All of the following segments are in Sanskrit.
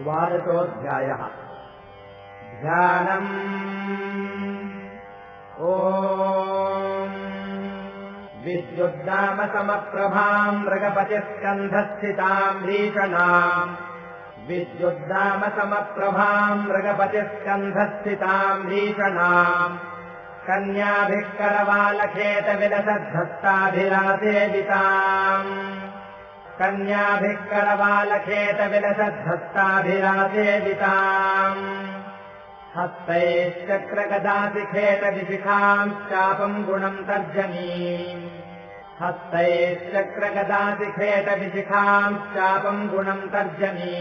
द्वादशोऽध्यायः। ध्यानम्। ओ विद्युद्दामसमप्रभाम् मृगपतिस्कन्धस्थिताम् भीषणाम्। विद्युद्दामसमप्रभाम् मृगपतिस्कन्धस्थिताम् भीषणाम्। कन्याभिः करवालखेतविलसद्धस्ताभिरासेविताम् कन्याभिः करवालखेतविलसद्धस्ताभिरासेविताम् हस्तैश्चक्रगदासिखेतविशिखांश्चापम् गुणम् तर्जनी हस्तैश्चक्रगदासिखेतविशिखांश्चापम् गुणम् तर्जनी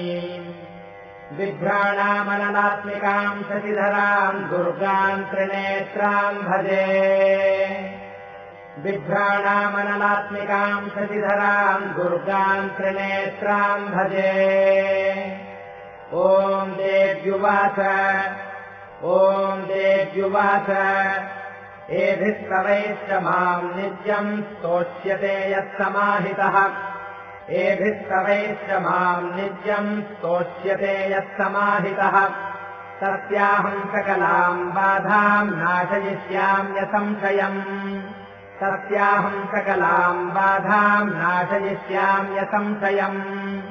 बिभ्राणामनलात्मिकाम् शशिधराम् दुर्गाम् त्रिनेत्राम् भजे बिभ्राणामनलात्मिकाम् शशिधराम् दुर्गाम् त्रिनेत्राम् भजे। ॐ देव्युवाच ॐ देव्युवाच। एभिस्तवैश्च माम् नित्यम् स्तोष्यते यः समाहितः एभिस्तवैश्च माम् नित्यम् स्तोष्यते यः समाहितः तस्याहम् सकलाम् बाधाम् नाशयिष्याम्यसंशयम् तस्याहम् सकलाम् बाधाम् नाशयिष्याम्यसंशयम्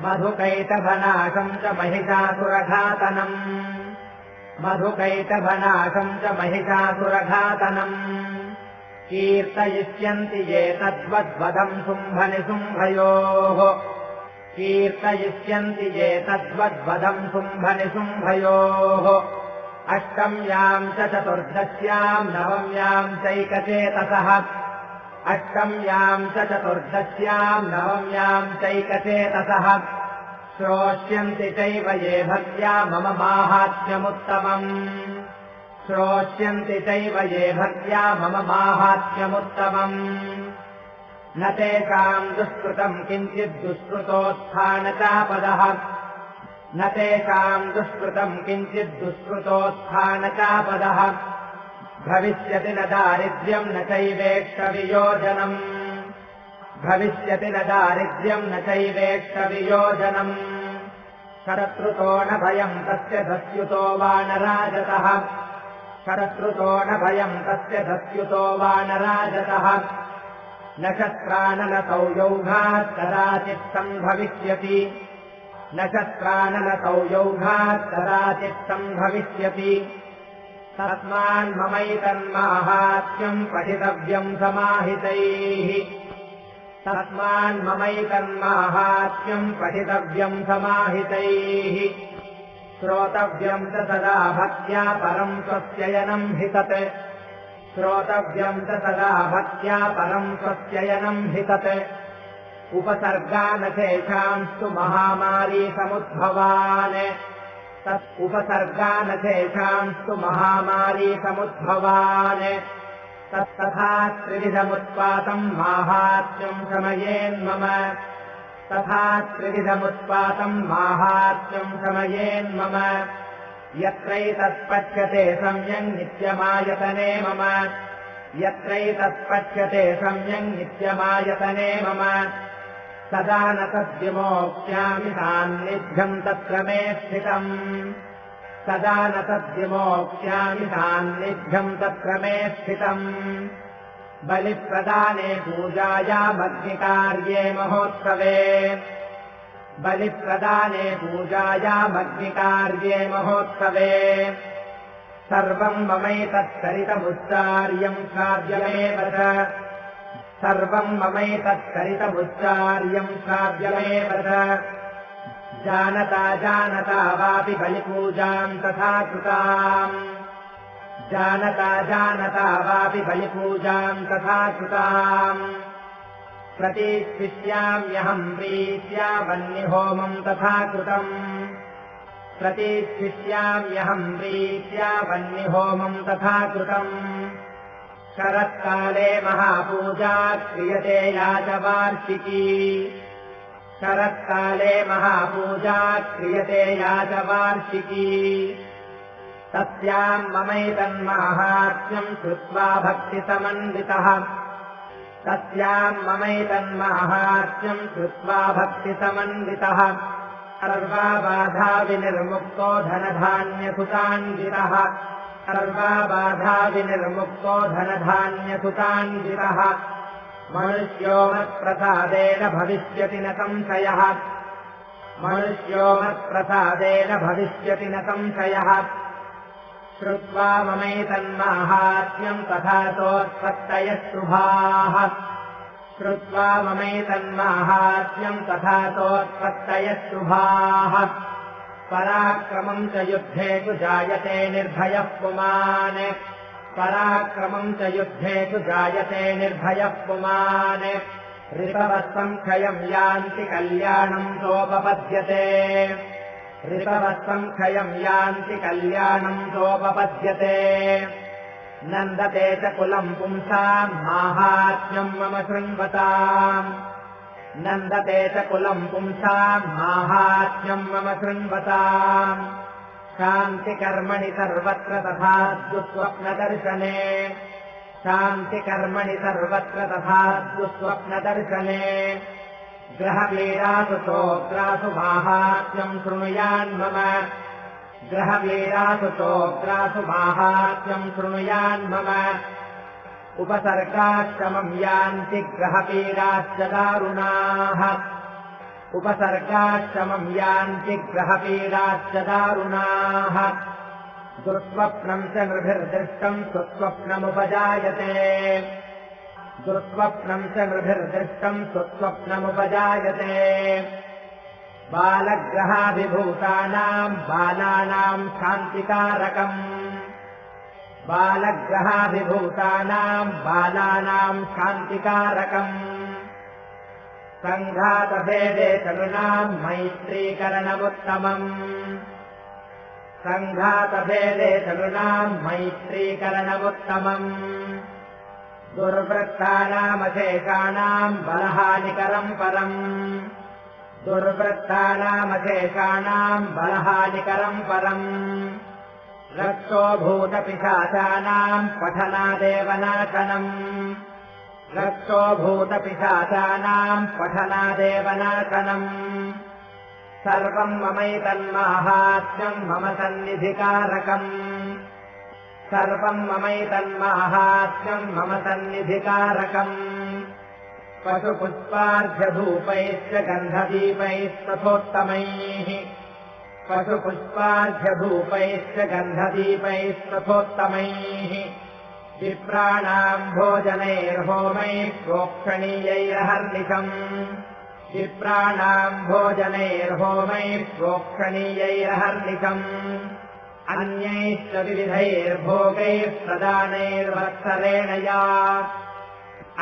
मधुकैटभनाशम् च महिषासुरघातनम्। मधुकैटभनाशम् च महिषासुरघातनम्। कीर्तयिष्यन्ति ये तद्वद्वदम् शुम्भनिशुम्भयोः कीर्तयिष्यन्ति ये तद्वद्वदम् शुम्भनिशुम्भयोः अष्टम्याम् च चतुर्दश्याम् नवम्याम् चैकचेतसः। अष्टम्याम् च चतुर्दश्याम् नवम्याम् चैकचेतसः। श्रोष्यन्ति चैव ये भक्त्या मम माहात्म्यमुत्तमम्। श्रोष्यन्ति चैव ये भक्त्या मम माहात्म्यमुत्तमम्। न तेषाम् दुष्कृतम् किञ्चित् दुष्कृतोत्थानचापदः न तेषाम् दुष्कृतम् किञ्चित् दुष्कृतोत्थानचापदः। भविष्यति न दारिद्र्यम् न चैवेक्षवियोजनम् भविष्यति न दारिद्र्यम् न चैवेक्षवियोजनम् शरत्रुतो न भयम् तस्य धस्युतो वा न राजतः शरत्रुतो न भयम् तस्य धस्युतो वा न राजतः न शस्त्राननतौ यौघात् कदाचित् सम्भविष्यति न शस्त्राननतौ यौघात् कदाचित् सम्भविष्यति तस्मान्ममैतन्माहात्म्यम् पठितव्यम् समाहितैः। तस्मान्ममैतन्माहात्म्यम् पठितव्यम् समाहितैः। श्रोतव्यम् च सदा भक्त्या परम् स्वस्ययनम् हि तत् श्रोतव्यम् च सदा भक्त्या परम् स्वस्ययनम् हि तत् उपसर्गानशेषांस्तु महामारी समुद्भवान्। तत् उपसर्गानशेषांस्तु महामारी समुद्भवान्। तत्तथा त्रिविधमुत्पातम् माहात्म्यम् शमयेन्मम तथा त्रिविधमुत्पातम् माहात्म्यम् शमयेन्मम यत्रैतत्पच्यते सम्यम् नित्यमायतने मम। यत्रैतत्पच्यते सम्यम् नित्यमायतने मम सदा न तद्विमोक्ष्यामि सान्निध्यम् तत्र मे स्थितम्। सदा न तद्विमोक्ष्यामि सान्निध्यम् तत्र मे स्थितम्। बलिप्रदाने पूजायामग्निकार्ये महोत्सवे। बलिप्रदाने पूजायामग्निकार्ये महोत्सवे। सर्वम् ममैतत्सरितमुच्चार्यम् श्राव्यमेव च सर्वम् ममैतत्सरितमुच्चार्यम् श्राव्यमेव च। जानता जानता वापि बलिपूजाम् तथा कृताम्। जानता जानता वापि बलिपूजाम् तथा कृताम्। प्रतीक्षिष्याम्यहम् प्रीत्या वह्निहोमम् तथा कृतम्। प्रतीक्षिष्याम्यहम् प्रीत्या वह्निहोमम् तथा कृतम् शरत्काले महापूजा क्रियते या च वार्षिकी शरत्काले महापूजा क्रियते या च वार्षिकी तस्याम् ममैतन्माहात्म्यम् श्रुत्वा भक्तिसमन्वितः। तस्याम् ममैतन्माहात्म्यम् श्रुत्वा भक्तिसमन्वितः। सर्वाबाधाविनिर्मुक्तो धनधान्यसुतान्वितः सर्वाबाधाविनिर्मुक्तो धनधान्यसुतान्वितः मनुष्यो मत्प्रसादेन भविष्यति न संशयः। मनुष्यो मत्प्रसादेन भविष्यति न संशयः। श्रुत्वा ममैतन्माहात्म्यम् तथा सोत्पत्तयः श्रुत्वा ममैतन्माहात्म्यम् तथा सोत्पत्तयः पराक्रमम् च युद्धे तु जायते निर्भयः पुमान् पराक्रमम् च युद्धे तु जायते निर्भयः पुमान् ऋतवत्सङ्क्षयम् यान्ति कल्याणम् सोपपद्यते। ऋतवत्सङ्क्षयम् यान्ति कल्याणम् सोपपद्यते। नन्दते च कुलम् पुंसाम् माहात्म्यम् मम शृण्वताम् नन्दते च कुलम् पुंसाम् माहात्म्यम् मम शृण्वताम्। शान्तिकर्मणि सर्वत्र तथा दुःस्वप्नदर्शने। शान्तिकर्मणि सर्वत्र तथा दुःस्वप्नदर्शने। ग्रहवीरासु चोग्रासु माहात्म्यम् शृणुयान्मम ग्रहवीरासु चोग्रासु माहात्म्यम् शृणुयान्मम उपसर्गाश्रमम् यान्ति ग्रहवीराश्च दारुणाः। उपसर्गाश्रमम् यान्ति ग्रहवीराश्च दारुणाः। दुःस्वप्नम् च नृभिर्दृष्टम् सुस्वप्नमुपजायते। दुःस्वप्नम् च नृभिर्दृष्टम् सुस्वप्नमुपजायते। बालग्रहाभिभूतानाम् बालानाम् शान्तिकारकम् बालग्रहाभिभूतानाम् बालानाम् शान्तिकारकम्। सङ्घातभेदे चलुनाम् मैत्रीकरणमुत्तमम्। सङ्घातभेदे चलुनाम् मैत्रीकरणमुत्तमम्। दुर्वृत्तानामशेषाणाम् बलहानिकरम् परम्। दुर्वृत्तानामशेषाणाम् बलहानिकरम् परम् रक्तोभूतपिशाचानाम् पठनादेवनाशनम्। रक्तोभूतपिशाचानाम् पठनादेवनाशनम्। सर्वम् ममैतन्माहात्म्यम् मम सन्निधिकारकम्। सर्वम् ममैतन्माहात्म्यम् मम सन्निधिकारकम्। पशुपुष्पार्घ्यधूपैश्च गन्धदीपैस्तथोत्तमैः पशुपुष्पार्घ्यधूपैश्च गन्धदीपैस्तथोत्तमैः विप्राणाम् भोजनैर्होमैः प्रोक्षणीयैरहर्निशम् विप्राणाम् भोजनैर्होमैः प्रोक्षणीयैरहर्निशम् अन्यैश्च विविधैर्भोगैः प्रदानैर्वत्सरेण या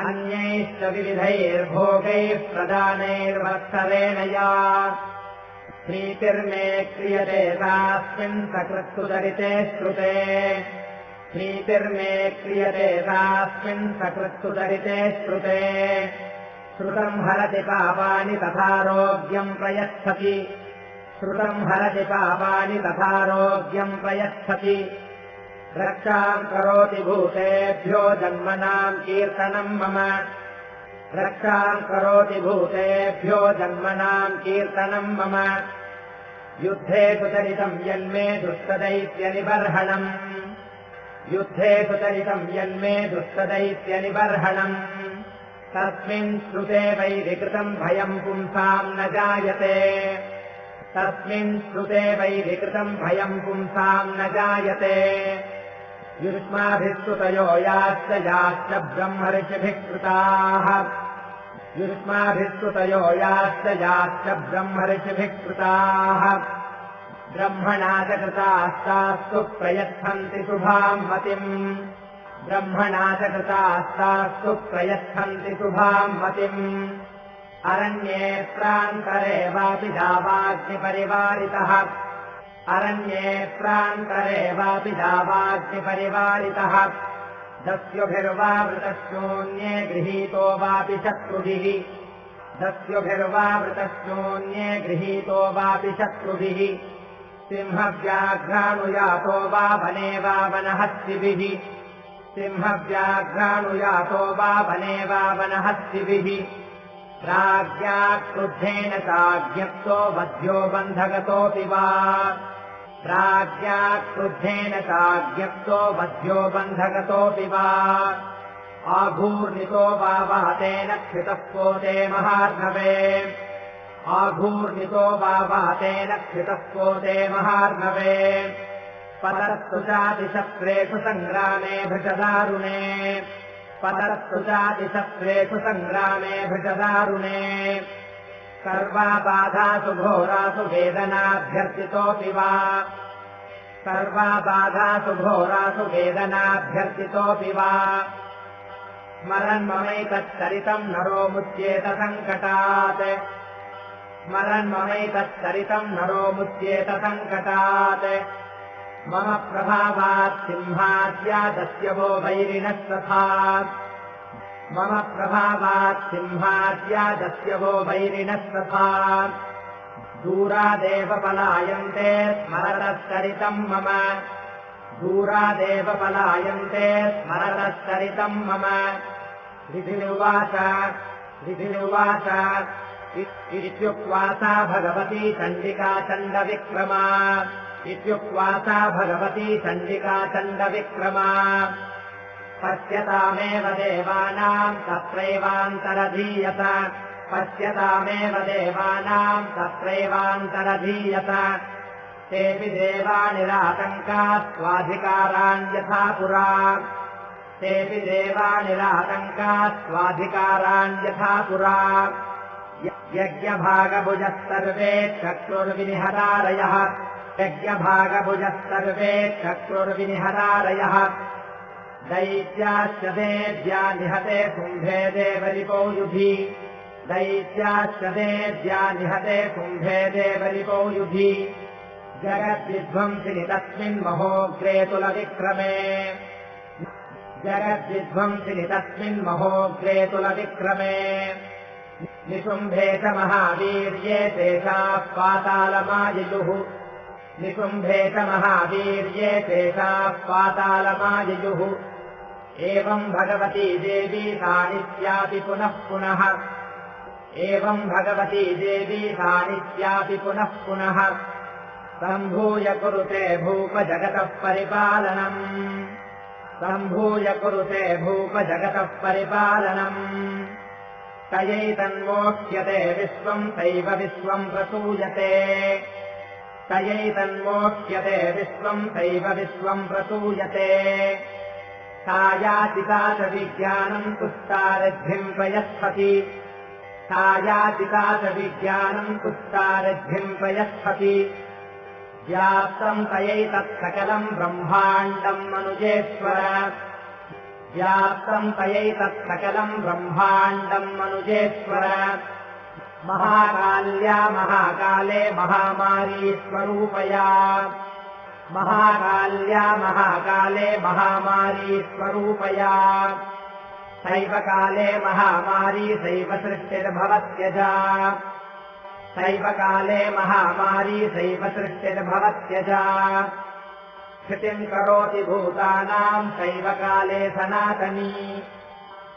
अन्यैश्च विविधैर्भोगैः प्रदानैर्वत्सरेण या प्रीतिर्मे क्रियते तास्मिन् सकृत्सुचरिते श्रुते। प्रीतिर्मे क्रियते तास्मिन् सकृत्सुचरिते श्रुते श्रुतम् हरति पापानि तथारोग्यम् प्रयच्छति। श्रुतम् हरति पापानि तथारोग्यम् प्रयच्छति। रक्षाम् करोति भूतेभ्यो जन्मनाम् कीर्तनम् मम रक्षाम् करोति भूतेभ्यो जन्मनाम् कीर्तनम् मम। युद्धे सुचरितम् यन्मे दुस्तदैत्यनिबर्हणम् युद्धे सुचरितम् यन्मे दुस्तदैत्यनिबर्हणम् तस्मिन् श्रुते वैरिकृतम् भयम् पुंसाम् न जायते। तस्मिन् श्रुते वैरिकृतम् भयम् पुंसाम् न जायते। युष्माभिस्तुतयो याश्च याश्च ब्रह्मऋषिभिः कृताः युष्माभिस्तुतयो याश्च याश्च ब्रह्मऋषिभिः कृताः। ब्रह्मणा च कृतास्तास्तु प्रयच्छन्ति शुभाम् मतिम्। ब्रह्मणा च कृतास्तास्तु प्रयच्छन्ति शुभाम् मतिम्। अरण्ये प्रान्तरे वापि दावाग्निपरिवारितः अरण्ये प्रान्तरे वापि दावाग्निपरिवारितः दस्युभिर्वावृतशून्ये गृहीतो वापि शत्रुभिः। दस्युभिर्वावृतशून्ये गृहीतो वापि शत्रुभिः। सिंहव्याघ्राणुयातो वा वने वा वनहस्तिभिः। सिंहव्याघ्राणुयातो वा वने वा वनहस्तिभिः। राज्ञा क्रुद्धेन चाज्ञप्तो वध्यो बन्धगतोऽपि वा राज्ञा क्रुद्धेन चाज्ञप्तो वध्यो बन्धगतोऽपि वा। आघूर्णितो वहतेन क्षितः पोते महार्णवे। आघूर्णितो वहतेन क्षितः पोते महार्णवे। पतस्तु चातिशस्त्रेषु सङ्ग्रामे भृशदारुणे। पतस्तु चातिशस्त्रेषु सङ्ग्रामे भृशदारुणे सर्वा बाधासु घोरासु वेदनाभ्यर्थितोऽपि वा। सर्वा बाधासु घोरासु वेदनाभ्यर्थितोऽपि वा। स्मरन्ममैतच्चरितम् नरो मुच्येत सङ्कटात् स्मरन्ममैतच्चरितम् नरो मुच्येत सङ्कटात् मम प्रभावात् सिंहाद्यादस्य वो वैरिणः सथात् मम प्रभावात् सिंहाद्यादस्य वो वैरिणः सथात् दूरादेव पलायन्ते स्मरतश्चरितम् मम। दूरादेव पलायन्ते स्मरतश्चरितम् मम। विधिरुवाच विधिरुवाच। इत्युक्त्वा सा भगवती चण्डिका चण्डविक्रमा। इत्युक्त्वा सा भगवती चण्डिका चण्डविक्रमा पश्यतामेव देवानाम् तत्रैवान्तरधीयत पश्यतामेव देवानाम् तत्रैवान्तरधीयत तेऽपि देवानिरातङ्का स्वाधिकाराण्यथा पुरा। तेऽपि देवानिरातङ्का स्वाधिकाराण्यथा पुरा। यज्ञभागभुजः सर्वे चक्रुर्विनिहरारयः यज्ञभागभुजः सर्वे चक्रुर्विनिहरारयः दैत्याश्च देव्या निहते कुम्भे देवरिपो युधि। दैत्याश्च देव्या निहते कुम्भे देवरिपो युधि। जगद्विध्वंसिनि तस्मिन् महोग्रे तुलविक्रमे। जगद्विध्वंसिनि तस्मिन् महोग्रे तुलविक्रमे। निशुम्भे च महावीर्ये तेषाः पातालमायियुः एवम् भगवती देवी सानित्यापि पुनः पुनः। एवम् भगवती देवी सानित्यापि पुनः पुनः। सम्भूय कुरुते भूपजगतः परिपालनम्। सम्भूय कुरुते भूपजगतः परिपालनम्। तयैतन्मोक्ष्यते विश्वम् तैव विश्वम् प्रसूयते। तयैतन्मोक्ष्यते विश्वम् तैव विश्वम् प्रसूयते सायाचिता च विज्ञानम् पुस्तारद्धिम् प्रयच्छति। व्याप्तम् तयैतत्सकलम् ब्रह्माण्डम् मनुजेश्वर। व्याप्तम् तयैतत्सकलम् ब्रह्माण्डम् मनुजेश्वर। महाकाल्या महाकाले महामारी स्वरूपया महाकाल्या महाकाले महामारी स्वरूपया सैव काले महामारी सैव सृष्टिर्भवत्यजा सैव काले महामारी सैव सृष्टिर्भवत्यजा स्थितिम् करोति भूतानाम् सैव काले सनातनी।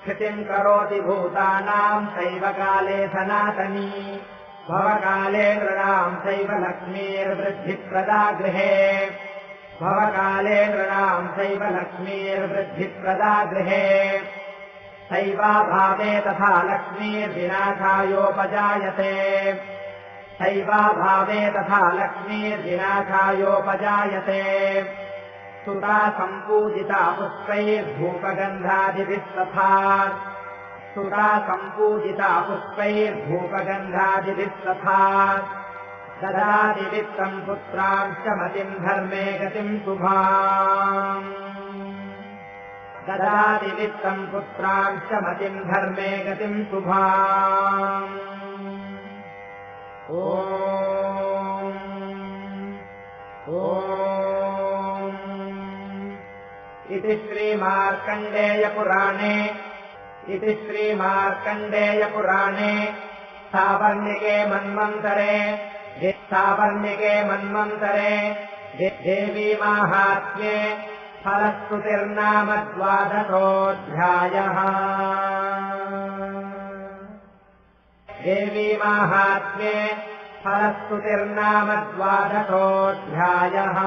स्थितिम् करोति भूतानाम् सैव काले सनातनी। भवकाले नृणाम् सैव लक्ष्मीर्वृद्धिप्रदा गृहे भवकाले नृणाम् सैव लक्ष्मीर्वृद्धिप्रदा गृहे। सैवाभावे तथा लक्ष्मीर्विनाशायोपजायते। सैवाभावे तथा लक्ष्मीर्विनाशायोपजायते। सुता सम्पूजिता पुष्पैर्भूपगन्धादिभिः तथा सुता सम्पूजिता पुष्पैर्भूपगन्धादिभिः तथा ददादिवित्तम् पुत्रांश्च मतिम् धर्मे गतिम् शुभा ददादिवित्तम् पुत्रांश्च मतिम् धर्मे गतिम् ओ इति श्रीमार्कण्डेयपुराणे। इति श्रीमार्कण्डेयपुराणे। सावर्णिके मन्वन्तरे सावर्णिके मन्वन्तरे देवी माहात्म्ये फलस्तुतिर्नाम द्वादशोऽध्यायः देवी माहात्म्ये फलस्तुतिर्नाम द्वादशोऽध्यायः